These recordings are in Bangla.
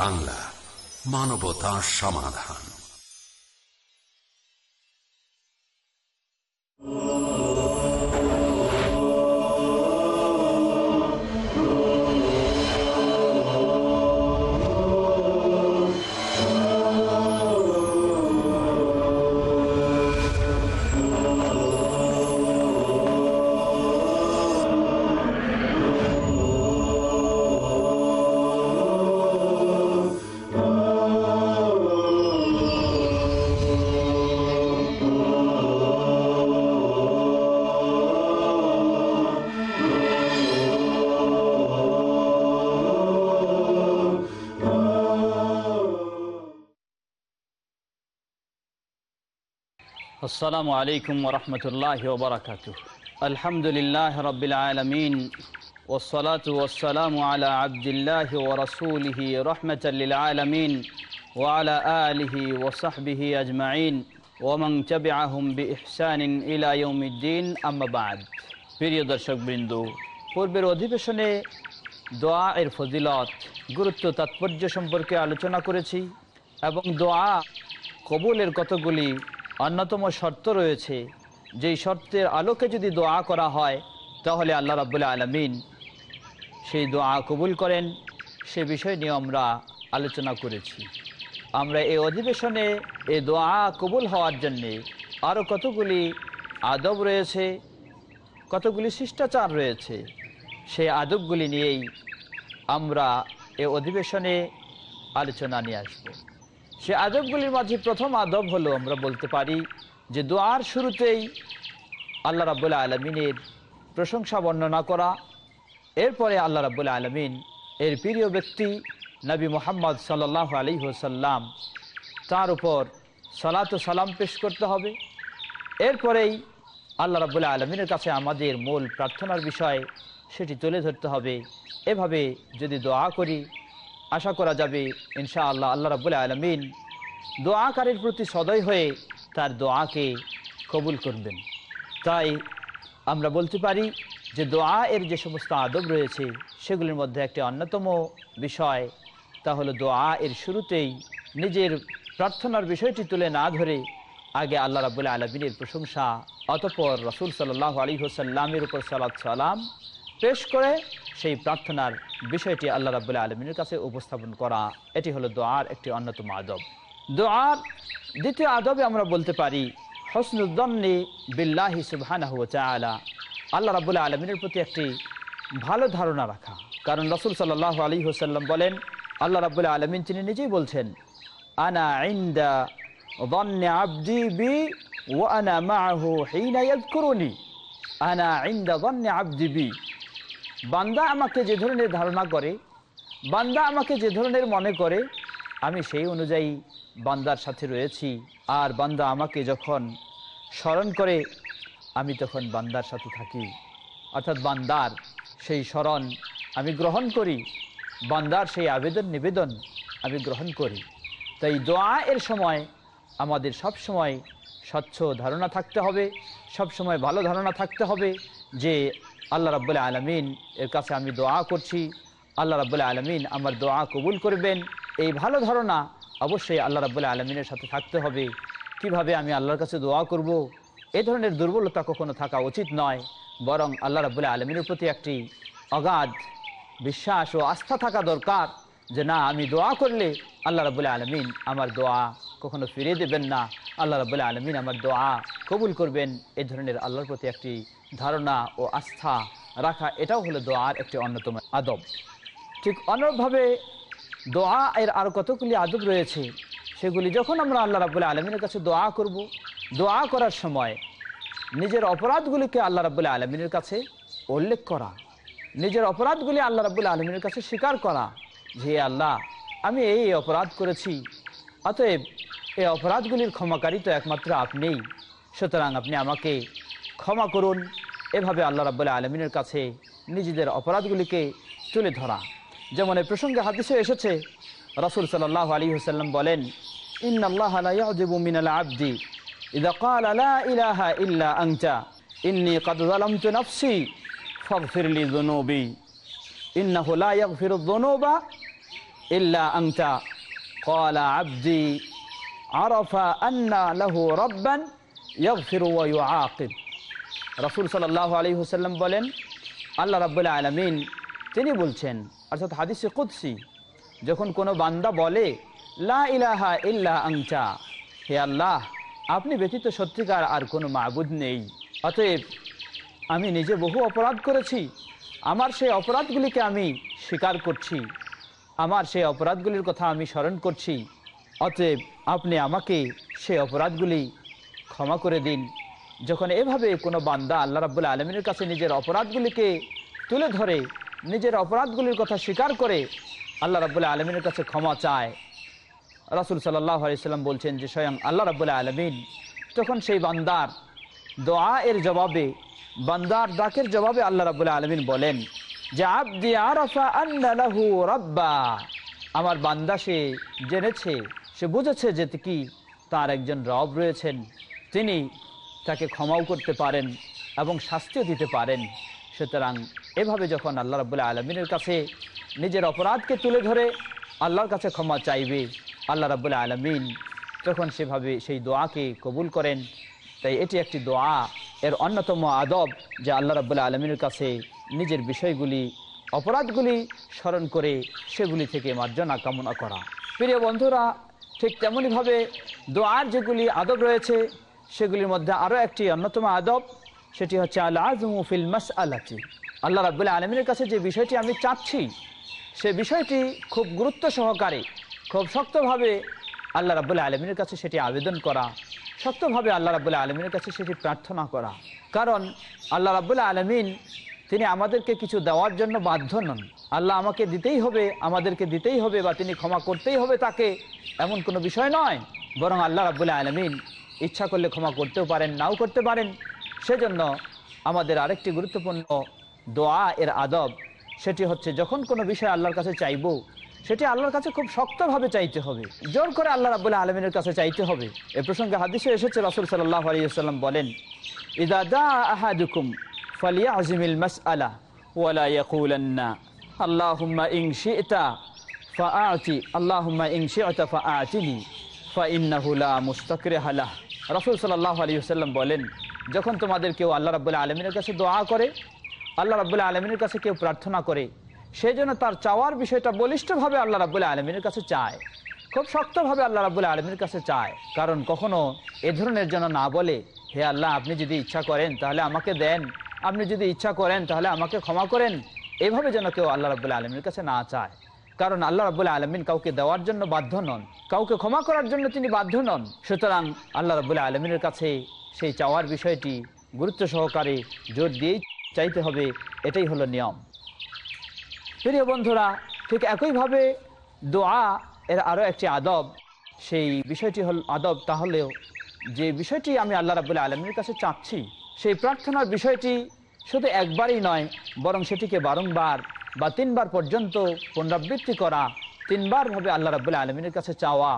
বাংলা মানবতা সমাধান। আসসালামু আলাইকুম ওরহমতুল্লাহ ওবরাকাত আলহামদুলিল্লাহ রবিল আলমিন ওসলাত ওসালাম আলা আবদুল্লাহ ও রসুলহি রহমতুল্লিল আলমিন ওয়ালা আলহি ওসাহবিহি আজমাইন ওমং চবে আহম বি ইহসান ইলায়ুদ্দিন আমাবাদ প্রিয় দর্শকবৃন্দ, পূর্বের অধিবেশনে দোয়া এর ফজিলত, গুরুত্ব তাৎপর্য সম্পর্কে আলোচনা করেছি এবং দোয়া কবুলের কতগুলি অন্যতম শর্ত রয়েছে, যেই শর্তের আলোকে যদি দোয়া করা হয়, তাহলে আল্লাহ রাবুল্লাহ আলমিন সেই দোয়া কবুল করেন। সে বিষয় নিয়ে আমরা আলোচনা করেছি। আমরা এই অধিবেশনে এই দোয়া কবুল হওয়ার জন্যে আরও কতগুলি আদব রয়েছে, কতগুলি শিষ্টাচার রয়েছে সেই আদবগুলি নিয়েই আমরা এ অধিবেশনে আলোচনা নিয়ে আসব। সে আদবগুলির মাঝে প্রথম আদব হলো আমরা বলতে পারি যে দোয়ার শুরুতেই আল্লাহ রাবুল্লাহ আলমিনের প্রশংসা বর্ণনা করা। এরপরে আল্লাহ রাবুল্লাহ আলমিন এর প্রিয় ব্যক্তি নবী মোহাম্মদ সাল্লাহ আলী হোসাল্লাম তার উপর সালাত সালাম পেশ করতে হবে। এরপরেই আল্লাহ রাবুল্লাহ আলমিনের কাছে আমাদের মূল প্রার্থনার বিষয় সেটি তুলে ধরতে হবে। এভাবে যদি দোয়া করি আশা করা যাবে ইনশা আল্লাহ আল্লাহ রাবুল্লাহ আলমিন দোয়াকারীর প্রতি সদয় হয়ে তার দোয়াকে কবুল করবেন। তাই আমরা বলতে পারি যে দোয়া এর যে সমস্ত আদব রয়েছে, সেগুলির মধ্যে একটি অন্যতম বিষয়, তা হলো দোয়া এর শুরুতেই নিজের প্রার্থনার বিষয়টি তুলে না ধরে আগে আল্লাহ রাবুল্লাহ আলমিনের প্রশংসা, অতপর রসুল সাল্লাহ আলী হোসাল্লামের উপর সালাত সালাম পেশ করে সেই প্রার্থনার বিষয়টি আল্লাহ রাবুল্লাহ আলমিনের কাছে উপস্থাপন করা, এটি হলো দোয়ার একটি অন্যতম আদব। দোয়ার দ্বিতীয় আদবে আমরা বলতে পারি হসনুদ্দমনি বিল্লাহি সুবাহ আল্লাহ রাবুল্লাহ আলমিনের প্রতি একটি ভালো ধারণা রাখা। কারণ রসুল সাল্লাহ আলী হুসাল্লাম বলেন, আল্লাহ রাবুল্লাহ আলমিন তিনি নিজেই বলছেন, আনা ইন্দা আব্দি বি ও আনা মাহু হিনা ইয়াদ করুনি আনা ইন্দা আব্দি বি। বান্দা আমাকে যে ধরনের ধারণা করে, বান্দা আমাকে যে ধরনের মনে করে, আমি সেই অনুযায়ী বান্দার সাথে রয়েছি। আর বান্দা আমাকে যখন স্মরণ করে, আমি তখন বান্দার সাথে থাকি। অর্থাৎ বান্দার সেই স্মরণ আমি গ্রহণ করি, বান্দার সেই আবেদন নিবেদন আমি গ্রহণ করি। তাই দোয়া এর সময় আমাদের সব সময় স্বচ্ছ ধারণা থাকতে হবে, সব সময় ভালো ধারণা থাকতে হবে যে আল্লাহ রাবুল্লাহ আলমিন এর কাছে আমি দোয়া করছি। আল্লাহ রাবুল্লাহ আলমিন আমার দোয়া কবুল করবেন। এই ভালো ধারণা অবশ্যই আল্লাহ রাবুল্লাহ আলমিনের সাথে থাকতে হবে। কীভাবে আমি আল্লাহর কাছে দোয়া করব। এ ধরনের দুর্বলতা কখনো থাকা উচিত নয়। বরং আল্লাহ রাবুল্লাহ আলমিনের প্রতি একটি অগাধ বিশ্বাস ও আস্থা থাকা দরকার যে না, আমি দোয়া করলে আল্লাহ রাবুল্লাহ আলমিন আমার দোয়া কখনো ফিরিয়ে দেবেন না। আল্লাহ রাবুল্লাহ আলমিন আমার দোয়া কবুল করবেন। এ ধরনের আল্লাহর প্রতি একটি ধারণা ও আস্থা রাখা, এটাও হলো দোয়ার একটি অন্যতম আদব। ঠিক অন্যভাবে দোয়া এর আরও কতগুলি আদব রয়েছে, সেগুলি যখন আমরা আল্লাহ রাবুল্লাহ আলমিনের কাছে দোয়া করব, দোয়া করার সময় নিজের অপরাধগুলিকে আল্লাহ রাবুল্লাহ আলমিনের কাছে উল্লেখ করা, নিজের অপরাধগুলি আল্লাহ রাবুল্লাহ আলমিনের কাছে স্বীকার করা যে, আল্লাহ, আমি এই অপরাধ করেছি। অতএব এই অপরাধগুলির ক্ষমাকারী তো একমাত্র আপনিই। সুতরাং আপনি আমাকে ক্ষমা করুন। এভাবে আল্লাহ রাবুল্লাহ আলমিনের কাছে নিজেদের অপরাধগুলিকে তুলে ধরা। যেমন এ প্রসঙ্গে হাদিসে এসেছে, রাসুল সাল্লাহ আলী হুসাল্লাম বলেন ইন আল্লাহ মিনাল আব্দি। ইদাকাল আলা ইলাহা ইল্লা আংচা ইন্নি কাদালাম তু নফসি ফিরলি জোনবি ইন্না হোলা ফিরুদ্দোনবা ইল্লা আংচা কলা আব্দি আরফা আন্না লাহু রব্বান ইউআকিব। রাসূল সাল্লাল্লাহু আলাইহি ওয়াসাল্লাম বলেন, আল্লাহ রাব্বুল আলামিন, তিনি বলছেন, অর্থাৎ হাদিসে কুদ্সি, যখন কোনো বান্দা বলে, লা ইলাহা ইল্লা আংতা হে আল্লাহ, আপনি ব্যতীত সত্যিকার আর কোনো মাবুদ নেই। অতএব, আমি নিজে বহু অপরাধ করেছি, আমার সেই অপরাধগুলিকে আমি স্বীকার করছি, আমার সেই অপরাধগুলির কথা আমি স্মরণ করছি। অতএব আপনি আমাকে সেই অপরাধগুলি ক্ষমা করে দিন। যখন এভাবে কোনো বান্দা আল্লাহ রাবুল আলমিনের কাছে নিজের অপরাধগুলিকে তুলে ধরে, নিজের অপরাধগুলির কথা স্বীকার করে আল্লাহ রাবুল্লাহ আলমিনের কাছে ক্ষমা চায়। রাসুল সাল্লাহ আলাইসাল্লাম বলছেন যে, স্বয়ং আল্লাহ রাবুল্লাহ আলমিন। তখন সেই বান্দার দোয়া এর জবাবে, বান্দার ডাকের জবাবে আল্লাহ রাবুল্লাহ আলমিন বলেন যে, আব্দি আরফা আন্নালাহু রব্বা। আমার বান্দা সে জেনেছে সে বুঝেছে যে কি তার একজন রব রয়েছেন। তিনি তাকে ক্ষমাও করতে পারেন এবং শাস্তিও দিতে পারেন। সুতরাং এভাবে যখন আল্লাহ রাবুল্লাহ আলমিনের কাছে নিজের অপরাধকে তুলে ধরে আল্লাহর কাছে ক্ষমা চাইবে, আল্লাহ রাবুল্লাহ আলমিন তখন সেভাবে সেই দোয়াকে কবুল করেন। তাই এটি একটি দোয়া, এর অন্যতম আদব যে আল্লাহ রাবুল্লাহ আলমিনের কাছে নিজের বিষয়গুলি, অপরাধগুলি স্মরণ করে সেগুলি থেকে মার্জনা কামনা করা। প্রিয় বন্ধুরা ঠিক তেমনইভাবে দোয়ার যেগুলি আদব রয়েছে, সেগুলির মধ্যে আরও একটি অন্যতম আদব, সেটি হচ্ছে আল্লাহ আজমুফিল মাস আল্লাহটি আল্লাহ রাবুল্লাহ আলমিনের কাছে যে বিষয়টি আমি চাচ্ছি, সে বিষয়টি খুব গুরুত্ব সহকারে, খুব শক্তভাবে আল্লাহ রাবুল্লাহ আলমিনের কাছে সেটি আবেদন করা, শক্তভাবে আল্লাহ রাবুল্লাহ আলমিনের কাছে সেটি প্রার্থনা করা। কারণ আল্লাহ রাবুল্লাহ আলমিন তিনি আমাদেরকে কিছু দেওয়ার জন্য বাধ্য নন। আল্লাহ আমাকে দিতেই হবে, আমাদেরকে দিতেই হবে বা তিনি ক্ষমা করতেই হবে তাকে, এমন কোনো বিষয় নয়। বরং আল্লাহ রাবুল্লাহ আলমিন ইচ্ছা করলে ক্ষমা করতেও পারেন, নাও করতে পারেন। সেজন্য আমাদের আরেকটি গুরুত্বপূর্ণ দোয়া এর আদব, সেটি হচ্ছে যখন কোনো বিষয় আল্লাহর কাছে চাইব, সেটি আল্লাহর কাছে খুব শক্তভাবে চাইতে হবে। জোর করে আল্লাহ রাবুল্লাহ আলমিনের কাছে চাইতে হবে। এ প্রসঙ্গে হাদিসে এসেছে রসুল সাল্লাহ আলিয়াল্লাম বলেন, ইদা দা আহাদুকুম ফালিয়া আজিমিল মাস আলা ওয়ালা ইয়াকুলান্না আল্লাহুম্মা ইং শি'তা ফাআতি আল্লাহুম্মা ইং শি'তা ফাআতিনি ফাইন্নাহু লা মুস্তাকরিহা লাহ রাসূল সাল্লাল্লাহু আলাইহি ওয়াসাল্লাম বলেন, যখন তোমাদের কেউ আল্লাহ রাব্বুল আলামিনের কাছে দোয়া করে, আল্লাহ রাব্বুল আলামিনের কাছে কেউ প্রার্থনা করে সেই জন্য তার চাওয়ার বিষয়টা বলিষ্ঠভাবে আল্লাহ রাব্বুল আলমিনের কাছে চায়। খুব শক্তভাবে আল্লাহ রাবুল আলমীর কাছে চায়। কারণ কখনো এ ধরনের যেন না বলে, হে আল্লাহ, আপনি যদি ইচ্ছা করেন, তাহলে আমাকে দেন। আপনি যদি ইচ্ছা করেন, তাহলে আমাকে ক্ষমা করেন। এভাবে যেন কেউ আল্লাহ রাবুল আলমীর কাছে না চায়। কারণ আল্লাহ রাবুল্লাহ আলমিন কাউকে দেওয়ার জন্য বাধ্য নন। কাউকে ক্ষমা করার জন্য তিনি বাধ্য নন। সুতরাং আল্লাহ রাবুল্লাহ আলমিনের কাছে সেই চাওয়ার বিষয়টি গুরুত্ব সহকারে জোর দিয়েই চাইতে হবে। এটাই হলো নিয়ম। প্রিয় বন্ধুরা, ঠিক একইভাবে দোয়া এর আরও একটি আদব। সেই বিষয়টি হল আদব। তাহলেও যে বিষয়টি আমি আল্লাহ রাবুল্লাহ আলমীর কাছে চাচ্ছি সেই প্রার্থনার বিষয়টি শুধু একবারই নয়, বরং সেটিকে বারংবার বা তিনবার পর্যন্ত পুনরাবৃত্তি করা তিনবারভাবে আল্লাহ রাবুল্লাহ আলমিনের কাছে চাওয়া।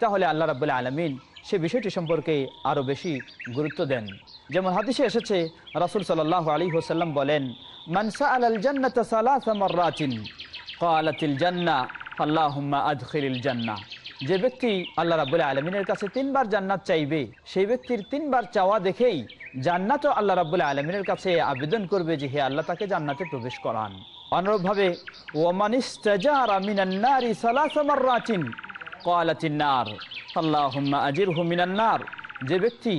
তাহলে আল্লাহ রাবুল্লাহ আলমিন সে বিষয়টি সম্পর্কে আরও বেশি গুরুত্ব দেন। যেমন হাদিসে এসেছে, রাসুল সাল্লাহ আলী হোসাল্লাম বলেন মানসা আল জান্নাত সালাতিন কালাতিল জান্না আল্লাহুম্মা আদখিল জান্না। যে ব্যক্তি আল্লাহ রাবুল্লাহ আলমিনের কাছে তিনবার জান্নাত চাইবে, সেই ব্যক্তির তিনবার চাওয়া দেখেই জান্নাতও আল্লাহ রাবুল্লাহ আলমিনের কাছে আবেদন করবে যে হে আল্লাহ তাকে জান্নাতে প্রবেশ করান। অনুরূপভাবে আল্লাহুম্মা যে ব্যক্তি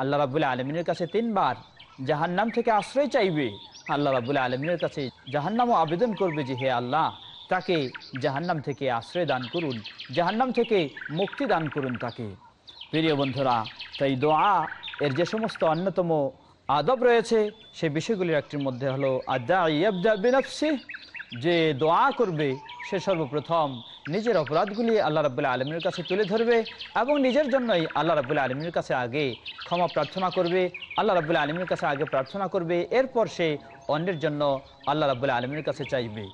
আল্লাহ রাবুল্লাহ আলমিনের কাছে তিনবার জাহান্নাম থেকে আশ্রয় চাইবে আল্লাহ রাবুল্লাহ আলমিনের কাছে জাহান্নামও আবেদন করবে যে হে আল্লাহ, তাকে জাহান্নাম থেকে আশ্রয় দান করুন, জাহান্নাম থেকে মুক্তি দান করুন তাকে। প্রিয় বন্ধুরা, তাই দোয়া এর যে সমস্ত অন্যতম আদব রয়েছে, সে বিষয়গুলির একটির মধ্যে হলো আদা ইয়াবদা বিনফসি যে দোয়া করবে, সে সর্বপ্রথম নিজের অপরাধগুলি আল্লাহ রাবুল্লাহ আলমীর কাছে তুলে ধরবে এবং নিজের জন্যই আল্লাহ রাবুল্লাহ আলমীর কাছে আগে ক্ষমা প্রার্থনা করবে, আল্লাহ রাবুল্লাহ আলমীর কাছে আগে প্রার্থনা করবে, এরপর সে অন্যের জন্য আল্লাহ রাবুল্লাহ আলমীর কাছে চাইবে।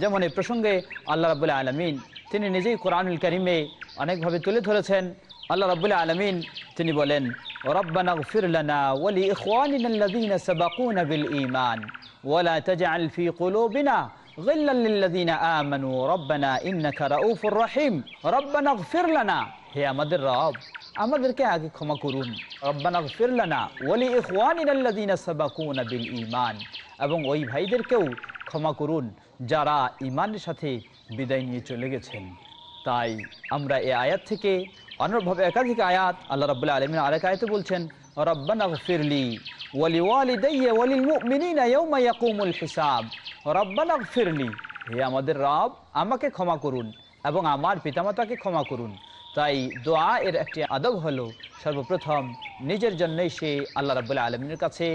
যেমন এই প্রসঙ্গে আল্লাহ রাবুল্লাহ আলমিন, তিনি নিজেই কোরআনুল করিমে অনেকভাবে তুলে ধরেছেন। আল্লাহ রাবুল্লাহ আলমিন, তিনি বলেন ربنا اغفر لنا ولإخواننا الذين سبقونا بالإيمان ولا تجعل في قلوبنا غلا للذين آمنوا ربنا إنك رؤوف رحيم ربنا اغفر لنا হে আমাদের রব আমাদেরকে আগে ক্ষমা করুন রব্বানা গফির লানা ওয়ালি ইখওয়ানিনা আল্লাযীনা সাবাকুনা বিল ঈমান এবং ওই ভাইদেরকেও ক্ষমা করুন যারা ঈমানের সাথে বিদায় নিয়ে চলে গেছেন তাই আমরা এই আয়াত থেকে অন্যভাবে একাধিক আয়াত আল্লাহ রাব্বুল আলামিন আরেক আয়াতে বলছেন, রব্বানা গফিরলি ওয়ালি ওয়ালিদাইয়া ওয়ালিল মুমিনিনা ইয়াওমা ইয়াকুমুল হিসাব। রব্বানা গফিরলি হে আমাদের রব, আমাকে ক্ষমা করুন এবং আমার পিতামাতাকে ক্ষমা করুন। তাই দোয়া এর একটি আদব হলো, সর্বপ্রথম নিজের জন্যই সে আল্লাহ রাবুল্লাহ আলমিনের কাছে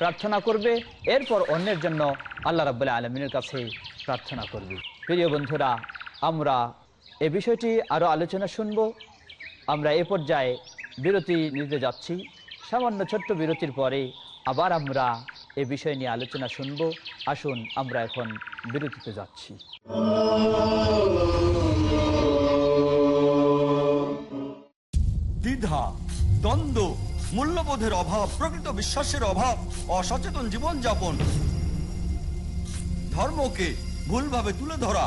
প্রার্থনা করবে, এরপর অন্যের জন্য আল্লাহ রাবুল্লাহ আলমিনের কাছে প্রার্থনা করবে। প্রিয় বন্ধুরা, আমরা এ বিষয়টি আরও আলোচনা শুনব। আমরা এ পর্যায়ে বিরতি নিতে যাচ্ছি। সামান্য ছোট্ট বিরতির পরে আবার আমরা এ বিষয় নিয়ে আলোচনা শুনব। আসুন, আমরা এখন বিরতিতে যাচ্ছি। দ্বিধা, দ্বন্দ্ব, মূল্যবোধের অভাব, প্রকৃত বিশ্বাসের অভাব, অসচেতন জীবনযাপন, ধর্মকে ভুলভাবে তুলে ধরা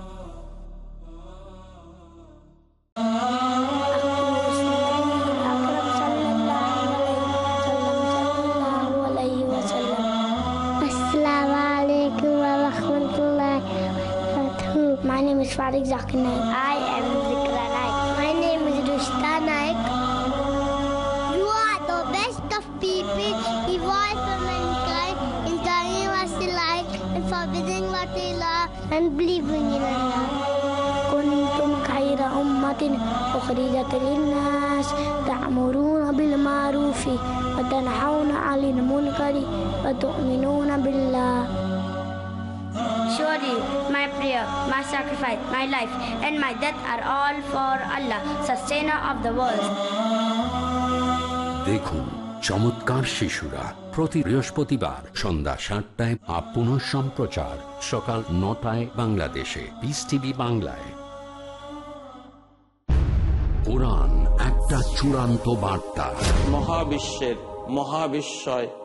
My name is Farid Zakir Naik. I am Zikra Naik. My name is Rushta Naik. You are the best of people, evolved for mankind, in telling what they like, and forbidding what they love, and believing in Allah. كنتم خير أمة أخرجت للناس تأمرون بالمعروف وتنحون عن المنكر وتؤمنون بالله Surely my prayer, my sacrifice, my life, and my death are all for Allah, sustainer of the world. দেখুন চমৎকার শিশুরা প্রতি বৃহস্পতিবার সন্ধ্যা সাতটায় আর পুনঃ সম্প্রচার সকাল নটায় বাংলাদেশে পিস টিভি বাংলায় কোরআন একটা চূড়ান্ত বার্তা মহাবিশ্বের মহাবিস্ময়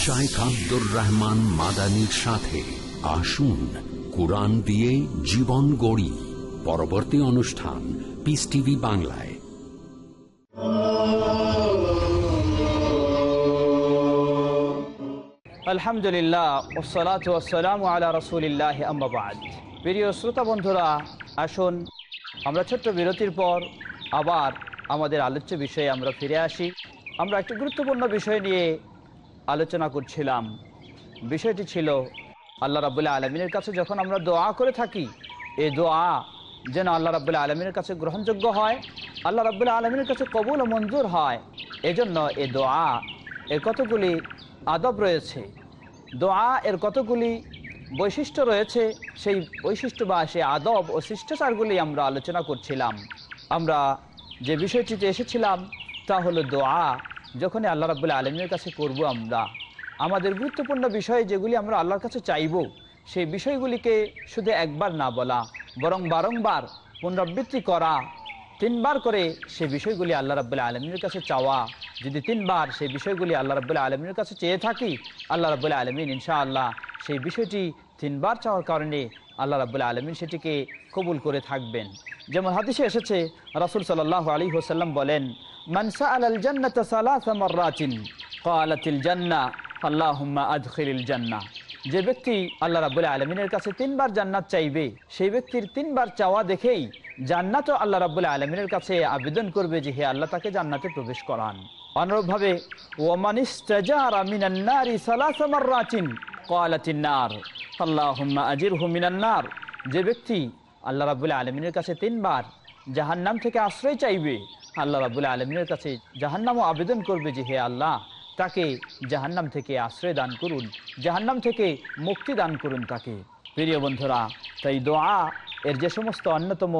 শাইখ আব্দুর রহমান মাদানির সাথে আসুন, কোরআন দিয়ে জীবন গড়ি। পরবর্তী অনুষ্ঠান পিস টিভি বাংলায়। আলহামদুলিল্লাহ ওসলাত ওসালাম আলা রসুলিল্লাহ প্রিয় শ্রোতা বন্ধুরা, আসুন, আমরা ছোট্ট বিরতির পর আবার আমাদের আলোচ্য বিষয়ে আমরা ফিরে আসি। আমরা একটি গুরুত্বপূর্ণ বিষয় নিয়ে আলোচনা করছিলাম। বিষয়টি ছিল আল্লাহ রাবুল্লাহ আলমিনের কাছে যখন আমরা দোয়া করে থাকি এই দোয়া যেন আল্লাহ রাবুল্লাহ আলমিনের কাছে গ্রহণযোগ্য হয়, আল্লাহ রাবুল্লাহ আলমিনের কাছে কবুল ও মঞ্জুর হয়, এজন্য এই দোয়া এর কতগুলি আদব রয়েছে? দোয়া এর কতগুলি বৈশিষ্ট্য রয়েছে? সেই বৈশিষ্ট্য বা সেই আদব ও শিষ্টাচারগুলি আমরা আলোচনা করছিলাম। আমরা যে বিষয়টিতে এসেছিলাম, তা হলো দোয়া। যখনই আল্লাহ রাবুল্লাহ আলমীর কাছে করব আমরা, আমাদের গুরুত্বপূর্ণ বিষয় যেগুলি আমরা আল্লাহর কাছে চাইব, সেই বিষয়গুলিকে শুধু একবার না বলা, বরং বারংবার পুনরাবৃত্তি করা, তিনবার করে সেই বিষয়গুলি আল্লাহ রাবুল্লাহ আলমীর কাছে চাওয়া, যদি তিনবার সেই বিষয়গুলি আল্লাহ রাবুল্লাহ আলমীর কাছে চেয়ে থাকি, আল্লাহ রাবুল্লাহ আলমিন ইনশা আল্লাহ সেই বিষয়টি তিনবার চাওয়ার কারণে আল্লাহ রাবুল্লাহ আলমিন সেটিকে কবুল করে থাকবেন। যেমন হাদিসে এসেছে, রাসুল সাল্লাহ আলী হোসাল্লাম বলেন মানসা আল জান্নাত সালাতিন কালাতিল জান্না, আল্লাহুম্মা আদখিলিল জান্না। যে ব্যক্তি আল্লাহ রাবুল্লাহ আলমিনের কাছে তিনবার জান্নাত চাইবে, সেই ব্যক্তির তিনবার চাওয়া দেখেই জান্নাতও আল্লাহ রাবুল্লাহ আলমিনের কাছে আবেদন করবে যে হে আল্লাহ তাকে জান্নাতে প্রবেশ করান। অনুরূপভাবে নার যে ব্যক্তি আল্লাহ রাবুল্লাহ আলমিনের কাছে তিনবার জাহান্নাম থেকে আশ্রয় চাইবে আল্লাহ রাবুল্লাহ আলমিনের কাছে জাহান্নামও আবেদন করবে যে হে আল্লাহ, তাকে জাহান্নাম থেকে আশ্রয় দান করুন, জাহান্নাম থেকে মুক্তি দান করুন তাকে। প্রিয় বন্ধুরা, তাই দোয়া এর যে সমস্ত অন্যতম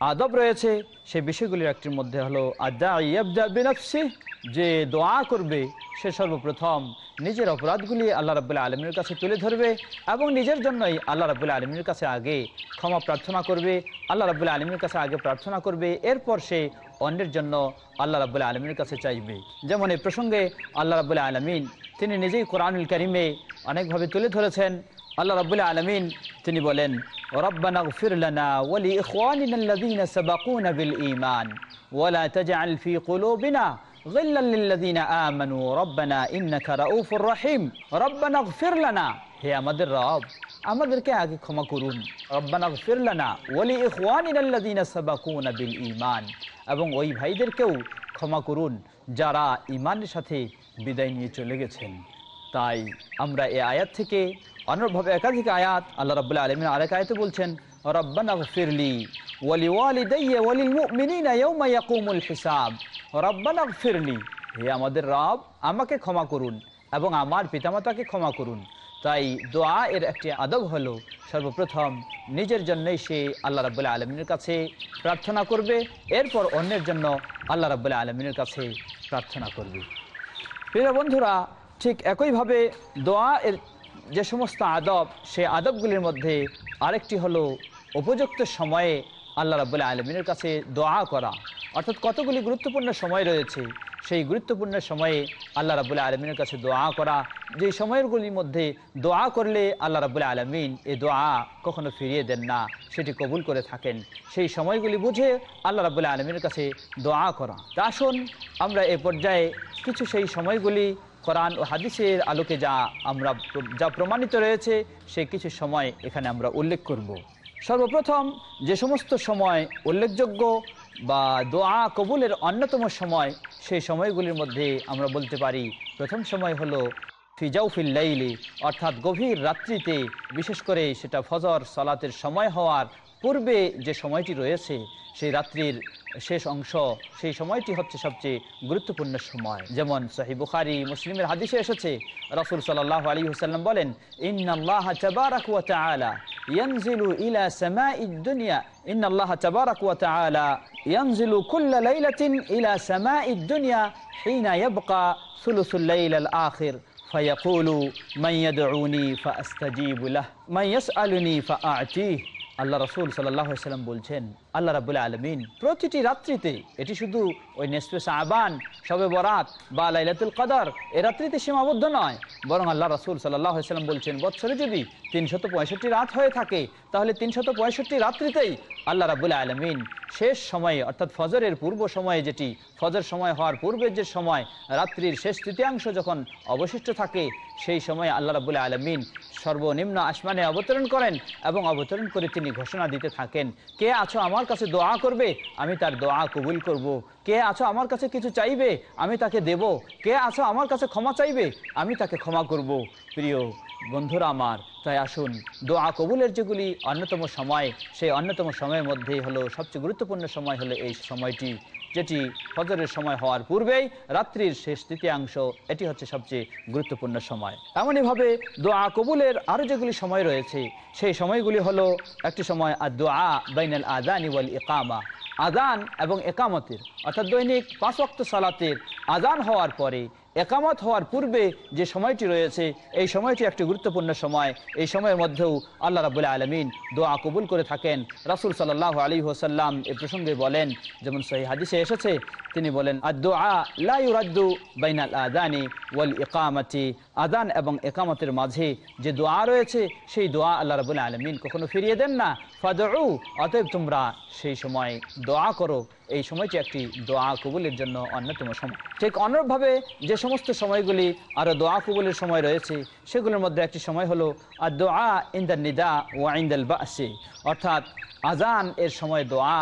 আদব রয়েছে, সে বিষয়গুলির একটির মধ্যে হলো আদা যে দোয়া করবে, সে সর্বপ্রথম নিজের অপরাধগুলি আল্লাহ রাবুল্লাহ আলমীর কাছে তুলে ধরবে এবং নিজের জন্যই আল্লাহ রাবুল্লাহ আলমীর কাছে আগে ক্ষমা প্রার্থনা করবে, আল্লাহ রাবুল্লাহ আলমীর কাছে আগে প্রার্থনা করবে, এরপর সে অন্যের জন্য আল্লাহ রাবুল্লাহ আলমীর কাছে চাইবে যেমন এই প্রসঙ্গে আল্লাহ রাবুল্লাহ আলমিন তিনি নিজেই কোরআনুল করিমে অনেকভাবে তুলে ধরেছেন আল্লাহ রাবুল্লাহ আলমিন তিনি বলেন ربنا اغفر لنا ولإخواننا الذين سبقونا بالإيمان ولا تجعل في قلوبنا غلا للذين آمنوا ربنا إنك رؤوف رحيم ربنا اغفر لنا হে আমাদের রব আমাদেরকে আগে ক্ষমা করুন। রব্বানা গফির লানা ওয়ালি ইখওয়ানিনা আল্লাযীনা সাবাকুনা বিল ঈমান। এবং ওই ভাইদেরকেও ক্ষমা করুন, যারা ইমানের সাথে বিদায় নিয়ে চলে গেছেন। তাই আমরা এ আয়াত থেকে অনুরূপভাবে একাধিক আয়াত আল্লাহ রাব্বুল আলমিন আরেক আয়াতে বলছেন, রব্বানা গফিরলি ওয়ালি ওয়ালিদাইয়া ওয়ালিল মুমিনিনা ইয়াওমা ইয়াকুমুল হিসাব। রব্বানা গফিরলি হে আমাদের রব, আমাকে ক্ষমা করুন এবং আমার পিতামাতাকে ক্ষমা করুন। তাই দোয়া এর একটি আদব হলো সর্বপ্রথম নিজের জন্যই সে আল্লাহ রাবুল্লাহ আলমিনের কাছে প্রার্থনা করবে, এরপর অন্যের জন্য আল্লাহ রাবুল্লাহ আলমিনের কাছে প্রার্থনা করবে। প্রিয় বন্ধুরা, ঠিক একইভাবে দোয়া এর যে সমস্ত আদব সে আদবগুলির মধ্যে আরেকটি হলো উপযুক্ত সময়ে আল্লাহ রাবুল্লাহ আলমিনের কাছে দোয়া করা। অর্থাৎ কতগুলি গুরুত্বপূর্ণ সময় রয়েছে সেই গুরুত্বপূর্ণ সময়ে আল্লাহ রাবুল্লাহ আলমিনের কাছে দোয়া করা, যে সময়গুলির মধ্যে দোয়া করলে আল্লাহ রাবুল্লাহ আলমিন এ দোয়া কখনো ফিরিয়ে দেন না, সেটি কবুল করে থাকেন। সেই সময়গুলি বুঝে আল্লাহ রাবুল্লাহ আলমিনের কাছে দোয়া করা। আসুন, আমরা এ পর্যায়ে কিছু সেই সময়গুলি কোরআন ও হাদিসের আলোকে যা আমরা যা প্রমাণিত রয়েছে সেই কিছু সময় এখানে আমরা উল্লেখ করব। সর্বপ্রথম যে সমস্ত সময় উল্লেখযোগ্য বা দোয়া কবুলের অন্যতম সময়, সেই সময়গুলির মধ্যে আমরা বলতে পারি, প্রথম সময় হলো ফিজাউফিল লাইলি, অর্থাৎ গভীর রাত্রিতে, বিশেষ করে সেটা ফজর সালাতের সময় হওয়ার পূর্বে যে সময়টি রয়েছে, সেই রাত্রির শেষ অংশ, সেই সময়টি হচ্ছে সবচেয়ে গুরুত্বপূর্ণ সময়। যেমন সহি বুখারি, মুসলিমের হাদিসে এসেছে, রসুল সাল্লাল্লাহু আলাইহি ওয়াসাল্লাম বলেন, ইন্নাল্লাহ তাবারাক ওয়া তাআলা ইয়ানজিলু ইলা সামাইদ দুনিয়া ইন্নাল্লাহ তাবারাক ওয়া তাআলা ইয়ানজিলু কুল্লা লাইলাতিন ইলা সামাইদ দুনিয়া হিনা ইয়াবকা সুলুসুল লাইল আল আখির فيقول من يدعوني فأستجيب له من يسألني فأعطيه আল্লাহ রসুল সাল্লাম বলছেন আল্লাহ রাবুল্লাহ আলমিন প্রতিটি রাত্রিতে, এটি শুধু ওই নেসপে আবান সবে বরাত বা লাইলাতুল কদর, এ রাত্রিতে সীমাবদ্ধ নয়। বরং আল্লাহ রসুল সাল্লাম বলছেন বৎসরে যদি তিনশত পঁয়ষট্টি রাত হয়ে থাকে, তাহলে তিনশত পঁয়ষট্টি রাত্রিতেই আল্লাহ রাবুল্লাহ আলমিন শেষ সময়ে, অর্থাৎ ফজরের পূর্ব সময়ে যেটি, ফজর সময় হওয়ার পূর্বের যে সময়, রাত্রির শেষ তৃতীয়াংশ যখন অবশিষ্ট থাকে, সেই সময় আল্লাহ রাবুল্লাহ আলমিন সর্বনিম্ন আসমানে অবতরণ করেন এবং অবতরণ করে তিনি ঘোষণা দিতে থাকেন, কে আছো আমার কাছে দোয়া করবে, আমি তার দোয়া কবুল করব। কে আছো আমার কাছে কিছু চাইবে, আমি তাকে দেব কে আছো আমার কাছে ক্ষমা চাইবে, আমি তাকে ক্ষমা করব। প্রিয় বন্ধুরা আমার, তাই আসুন, দোয়া কবুলের যেগুলি অন্যতম সময়, সেই অন্যতম সময়ের মধ্যেই হলো সবচেয়ে গুরুত্বপূর্ণ সময় হলো এই সময়টি যেটি ফজরের সময় হওয়ার পূর্বেই রাত্রির শেষ তৃতীয়াংশ, এটি হচ্ছে সবচেয়ে গুরুত্বপূর্ণ সময়। এমনইভাবে দোয়া কবুলের আরও যেগুলি সময় রয়েছে, সেই সময়গুলি হলো একটি সময় আর দোয়া বাইনাল আদান ইউল ইকামা। আদান এবং একামতের অর্থাৎ দৈনিক পাঁচ অক্ত সালাতের আজান হওয়ার পরে একামত হওয়ার পূর্বে যে সময়টি রয়েছে, এই সময়টি একটি গুরুত্বপূর্ণ সময়। এই সময়ের মধ্যেও আল্লাহ রাবুল্লাহ আলমিন দোয়া কবুল করে থাকেন। রাসুল সাল্লাহ আলী হোসাল্লাম এ প্রসঙ্গে বলেন, যেমন সহি হাদিসে এসেছে, তিনি বলেন আদোয়া লাইরাদ্দু বাইনাল আদানি ওয়াল ইকামতি। আদান এবং একামতের মাঝে যে দোয়া রয়েছে, সেই দোয়া আল্লাহ রাবুল্লাহ আলমিন কখনো ফিরিয়ে দেন না। ফাদু অতএব তোমরা সেই সময় দোয়া করো। এই সময়টি একটি দোয়া কবুলের জন্য অন্যতম সময়। ঠিক অনুরূপভাবে যে সমস্ত সময়গুলি আরও দোয়া কবুলের সময় রয়েছে, সেগুলোর মধ্যে একটি সময় হলো আর দোয়া ইন্দার নিদা ও আইন্দাল বাসি। অর্থাৎ আজান এর সময় দোয়া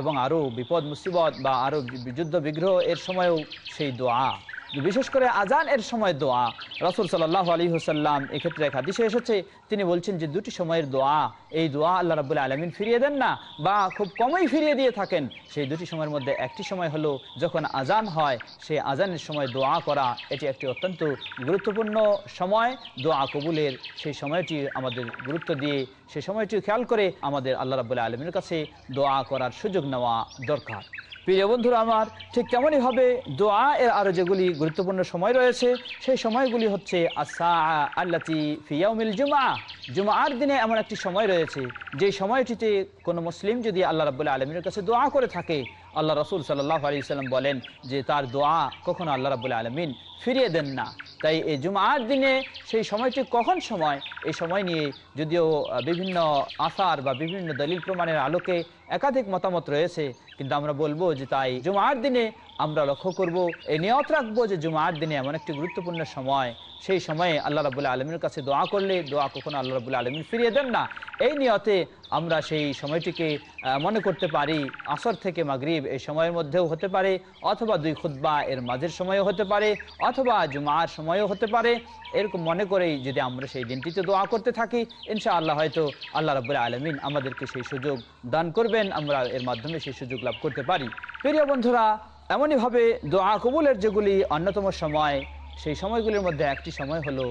এবং আরও বিপদ মুসিবত বা আরও যুদ্ধ বিগ্রহ এর সময়ও সেই দোয়া। বিশেষ করে আজান এর সময় দোয়া। রসুল সাল্লাহ আলী হুসাল্লাম এক্ষেত্রে এক হাদিসে এসেছে, তিনি বলছেন যে দুটি সময়ের দোয়া, এই দোয়া আল্লাহ রাবুল্লাহ আলমিন ফিরিয়ে দেন না বা খুব কমই ফিরিয়ে দিয়ে থাকেন। সেই দুটি সময়ের মধ্যে একটি সময় হলো যখন আজান হয়, সেই আজানের সময় দোয়া করা, এটি একটি অত্যন্ত গুরুত্বপূর্ণ সময়। দোয়া কবুলের সেই সময়টি আমাদের গুরুত্ব দিয়ে, সেই সময়টি খেয়াল করে আমাদের আল্লাহ রাবুল্লাহ আলমীর কাছে দোয়া করার সুযোগ নেওয়া দরকার। প্রিয় বন্ধুরা আমার ঠিক তেমনইভাবে দোয়া এর আরও যেগুলি গুরুত্বপূর্ণ সময় রয়েছে, সেই সময়গুলি হচ্ছে আসা আল্লাতি ফিয়াউমিল জুমা জুমার দিনে এমন একটি সময় রয়েছে, যে সময়টিতে কোনো মুসলিম যদি আল্লাহ রাবুল্লাহ আলমীর কাছে দোয়া করে থাকে, আল্লাহ রসুল সাল্লাহ আলি সাল্লাম বলেন যে তার দোয়া কখনো আল্লাহ রাবুল্লাহ আলমিন ফিরিয়ে দেন না। তাই এই জুমার দিনে সেই সময়টি কখন সময়? এই সময় নিয়ে যদিও বিভিন্ন আসার বা বিভিন্ন দলিল প্রমাণের আলোকে একাধিক মতামত রয়েছে, কিন্তু আমরা বলব যে তাই। জুমার দিনে আমরা লক্ষ্য করব, এই নিয়ত রাখব যে জুমার দিনে এমন একটি গুরুত্বপূর্ণ সময় সেই সময়ে আল্লাহ রাবুল্লাহ আলমীর কাছে দোয়া করলে, দোয়া কখনো আল্লাহ রাবুল্লাহ আলমিন ফিরিয়ে দেন না। এই নিয়তে আমরা সেই সময়টিকে মনে করতে পারি, আসর থেকে মাগরিব এই সময়ের মধ্যেও হতে পারে, অথবা দুই খুদ্া এর মাঝের সময়ও হতে পারে, অথবা জুমার সময়ও হতে পারে। এরকম মনে করেই যদি আমরা সেই দিনটিতে দোয়া করতে থাকি ইনশা আল্লাহ হয়তো আল্লাহ রাবুল্লাহ আলমিন আমাদেরকে সেই সুযোগ দান করবেন, আমরা এর মাধ্যমে সেই সুযোগ লাভ করতে পারি। প্রিয় বন্ধুরা, এমনইভাবে দোয়া কবুলের যেগুলি অন্যতম সময় সেই সময়গুলির মধ্যে একটি সময় হলো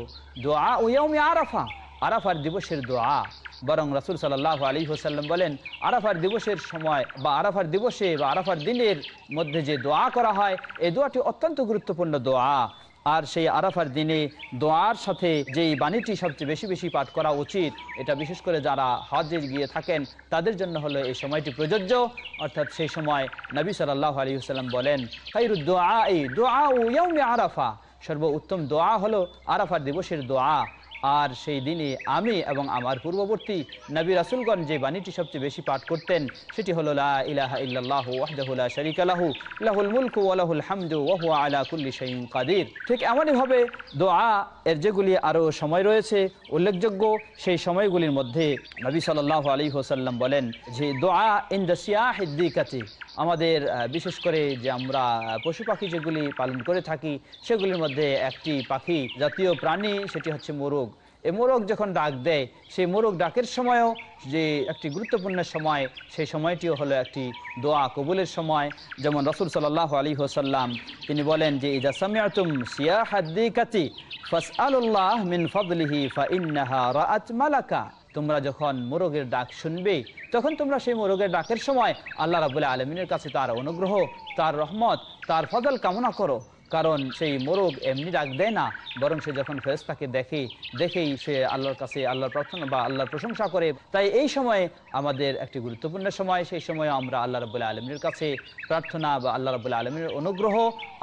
দোয়া ওয়াউমি আরাফা। আরাফার দিবসের দোয়া। বরং রাসুল সাল্লাহ আলী হোসাল্লাম বলেন, আরাফার দিবসের সময় বা আরাফার দিবসে বা আরাফার দিনের মধ্যে যে দোয়া করা হয় এই দোয়াটি অত্যন্ত গুরুত্বপূর্ণ দোয়া। আর সেই আরাফার দিনে দোয়ার সাথে যেই বাণীটি সবচেয়ে বেশি বেশি পাঠ করা উচিত, এটা বিশেষ করে যারা হজে গিয়ে থাকেন, তাদের জন্য হলো এই সময়টি প্রযোজ্য। অর্থাৎ সেই সময় নবী সাল্লাহ আলী হুসাল্লাম বলেন খাইরুদ্দোয়া এই দোয়া আরাফা। সর্ব উত্তম দোয়া হলো আরাফার দিবসের দোয়া। আর সেই দিনে আমি এবং আমার পূর্ববর্তী নবী রাসুলগণ যে বাণীটি সবচেয়ে বেশি পাঠ করতেন, সেটি হলো, লা ইলাহা ইল্লাল্লাহ ওয়াহদাহুল্লাহ শরিকা লাহু, লাহুল মুলকু ওয়ালাহুল হামদু ওয়াহু আলা কুল্লি শাইইন কাদির। ঠিক এমনইভাবে দোয়া, এর যেগুলি আরও সময় রয়েছে, উল্লেখযোগ্য সেই সময়গুলির মধ্যে নবী সাল্লাল্লাহু আলাইহি ওয়াসাল্লাম বলেন যে, দোয়া ইন দ্য সিয়াহিদ্দিকাতি আমাদের বিশেষ করে যে আমরা পশু পাখি যেগুলি পালন করে থাকি, সেগুলির মধ্যে একটি পাখি জাতীয় প্রাণী, সেটি হচ্ছে মোরগ। এই মোরগ যখন ডাক দেয়, সেই মোরগ ডাকের সময়ও যে একটি গুরুত্বপূর্ণ সময়, সেই সময়টিও হলো একটি দোয়া কবুলের সময়। যেমন রসুল সাল্লাহ আলী হোসাল্লাম তিনি বলেন যে ইজা সামিয়াতুম সিয়া হাদ্দি কাতি ফাস আল্লাহ মিন ফদলিহি ফা ইন্নাহা রাআত মালাকা। তোমরা যখন মোরগের ডাক শুনবে, তখন তোমরা সেই মোরগের ডাকের সময় আল্লাহ রাবুল্লাহ আলমিনের কাছে তার অনুগ্রহ, তার রহমত, তার ফজল কামনা করো। কারণ সেই মোরগ এমনি ডাক দেয় না, বরং সে যখন ফেরেস্তাকে দেখে, দেখেই সে আল্লাহর কাছে আল্লাহর প্রার্থনা বা আল্লাহর প্রশংসা করে। তাই এই সময়ে আমাদের একটি গুরুত্বপূর্ণ সময়, সেই সময় আমরা আল্লাহ রবুল্লাহ আলমীর কাছে প্রার্থনা বা আল্লাহ রবুল্লাহ আলমীর অনুগ্রহ,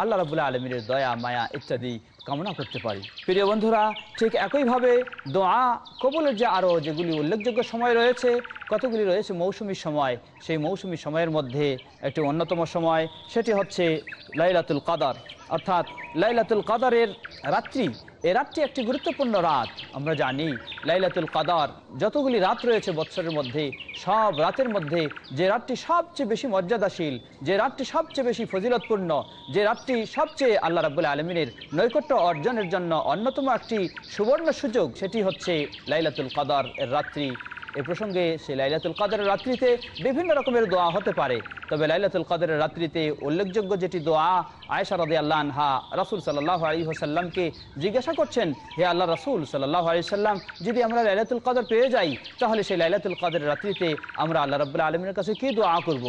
আল্লাহ রবুল্লাহ আলমীর দয়া, মায়া ইত্যাদি কামনা করতে পারি। প্রিয় বন্ধুরা, ঠিক একইভাবে দোয়া, কবলের যে আরও যেগুলি উল্লেখযোগ্য সময় রয়েছে, কতগুলি রয়েছে মৌসুমি সময়, সেই মৌসুমি সময়ের মধ্যে একটি অন্যতম সময়, সেটি হচ্ছে লাইলাতুল কাদার। অর্থাৎ লাইলাতুল কাদারের রাত্রি এ রাতটি একটি গুরুত্বপূর্ণ রাত। আমরা জানি লাইলাতুল কাদার যতগুলি রাত রয়েছে বৎসরের মধ্যে, সব রাতের মধ্যে যে রাতটি সবচেয়ে বেশি মর্যাদাশীল, যে রাতটি সবচেয়ে বেশি ফজিলতপূর্ণ, যে রাতটি সবচেয়ে আল্লাহ রাবুল্লাহ আলমিনের নৈকট্য অর্জনের জন্য অন্যতম একটি সুবর্ণ সুযোগ, সেটি হচ্ছে লাইলাতুল কাদার এর রাত্রি। এ প্রসঙ্গে সে লাইলাতুল কাদারের রাত্রিতে বিভিন্ন রকমের দোয়া হতে পারে। তবে লাইলাতুল কাদারের রাত্রিতে উল্লেখযোগ্য যেটি দোয়া আয়সা রদে আল্লাহ আনহা রাসুল সাল্লাহ আলী হোসাল্লামকে জিজ্ঞাসা করছেন, হে আল্লাহ রাসুল সাল্লাহ আলী সাল্লাম যদি আমরা লাইলাতুল কাদর পেয়ে যাই, তাহলে সেই লাইলাতুল কাদরের রাত্রিতে আমরা আল্লাহ রব্লা আলমীর কাছে কী দোয়া করব?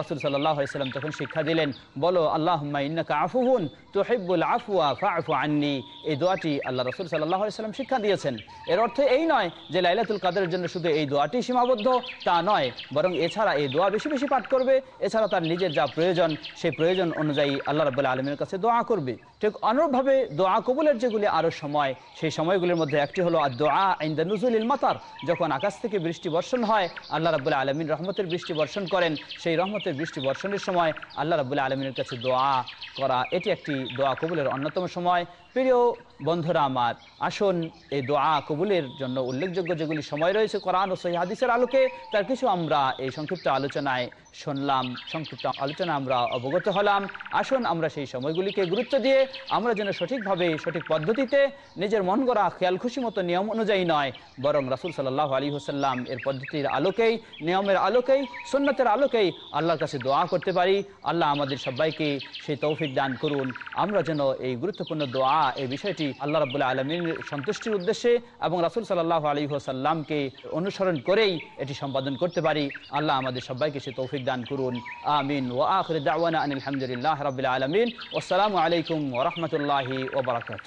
রাসুল সাল্লাহ সাল্লাম তখন শিক্ষা দিলেন, বলো আল্লাহ ইন্নাকা আফুহুন তো হেব্বুল আফুয়া ফাফু আননি। এই দোয়াটি আল্লাহ রসুল সাল্লাহ সাল্লাম শিক্ষা দিয়েছেন। এর অর্থ এই নয় যে লাইলাতুল কাদের জন্য শুধু এই দোয়াটি সীমাবদ্ধ, তা নয়, বরং এছাড়া এই দোয়া বেশি বেশি পাঠ করবে। এছাড়া তার নিজের যা প্রয়োজন, সেই প্রয়োজন অনুযায়ী আল্লাহ রব রাবুল আলমের কাছে দোয়া করবে। ঠিক অনুরূপভাবে দোয়া কবুলের যেগুলি আরও সময়, সেই সময়গুলির মধ্যে একটি হলো আর দোয়া ইন্দা নজুল মাতার, যখন আকাশ থেকে বৃষ্টি বর্ষণ হয়, আল্লাহ রাবুল আলমিন রহমতের বৃষ্টি বর্ষণ করেন। সেই রহমতের বৃষ্টি বর্ষণের সময় আল্লাহ রাবুল আলমিনের কাছে দোয়া করা, এটি একটি দোয়া কবুলের অন্যতম সময়। প্রিয় বন্ধুরা আমার, আসুন এই দোয়া কবুলের জন্য উল্লেখযোগ্য যেগুলি সময় রয়েছে কোরআন ও সহি হাদিসের আলোকে, তার কিছু আমরা এই সংক্ষিপ্ত আলোচনায় শুনলাম। সংক্ষিপ্ত আলোচনা আমরা অবগত হলাম। আসুন আমরা সেই সময়গুলিকে গুরুত্ব দিয়ে আমরা যেন সঠিকভাবে, সঠিক পদ্ধতিতে নিজের মন গড়া খেয়াল খুশি মতো নিয়ম অনুযায়ী নয়, বরং রাসুল সাল্লাহ আলী হোসাল্লাম এর পদ্ধতির আলোকেই, নিয়মের আলোকেই, সুন্নতের আলোকেই আল্লাহর কাছে দোয়া করতে পারি। আল্লাহ আমাদের সবাইকে সেই তৌফিক দান করুন। আমরা যেন এই গুরুত্বপূর্ণ দোয়া এই বিষয়টি আল্লাহ রাবুল্লাহ আলমীর সন্তুষ্টির উদ্দেশ্যে এবং রাসুল সাল্লাহ আলী হোসাল্লামকে অনুসরণ করেই এটি সম্পাদন করতে পারি। আল্লাহ আমাদের সবাইকে সে তৌফিক দান করুন। আমিন। ও আখর দাওয়ানা আলহামদুলিল্লাহ রবিল আলমিন। আসসালামু আলাইকুম ওরহমতুল্লাহি ওবরাকাত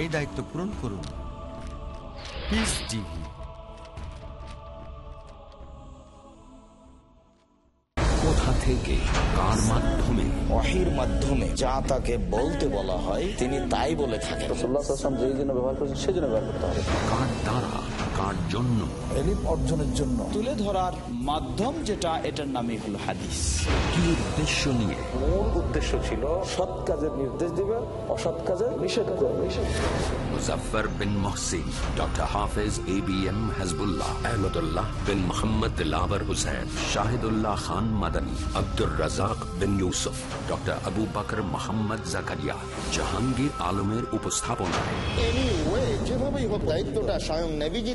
এই দায়িত্ব পূরণ করুন। পিস টিভি কোথা থেকে কার মাধ্যমে? অহির মাধ্যমে যা তাকে বলতে বলা হয় তিনি তাই বলে থাকেন। যেই জন্য ব্যবহার করেছেন সেই জন্য ব্যবহার করতে হবে। কার দ্বারা? কার জন্য। এলিম অর্জনের জন্য। তুলে ধরার মাধ্যম যেটা এটার নামই হলো হাদিস। কি উদ্দেশ্য নিয়ে? মূল উদ্দেশ্য ছিল সৎ কাজের নির্দেশ দিবে অসৎ কাজের নিষেধ করবে Muzaffar bin Mohsin doctor Hafez A B M Hasbullah Ahmadullah bin Mohammad Dilawar Hussain Shahidullah Khan Madani Abdur Razzak bin Yusuf doctor Abu Bakr Mohammad Zakaria Jahangir আলমের উপস্থাপনায়। যেভাবেই হোক দায়িত্বটা স্বয়ং নেভিজি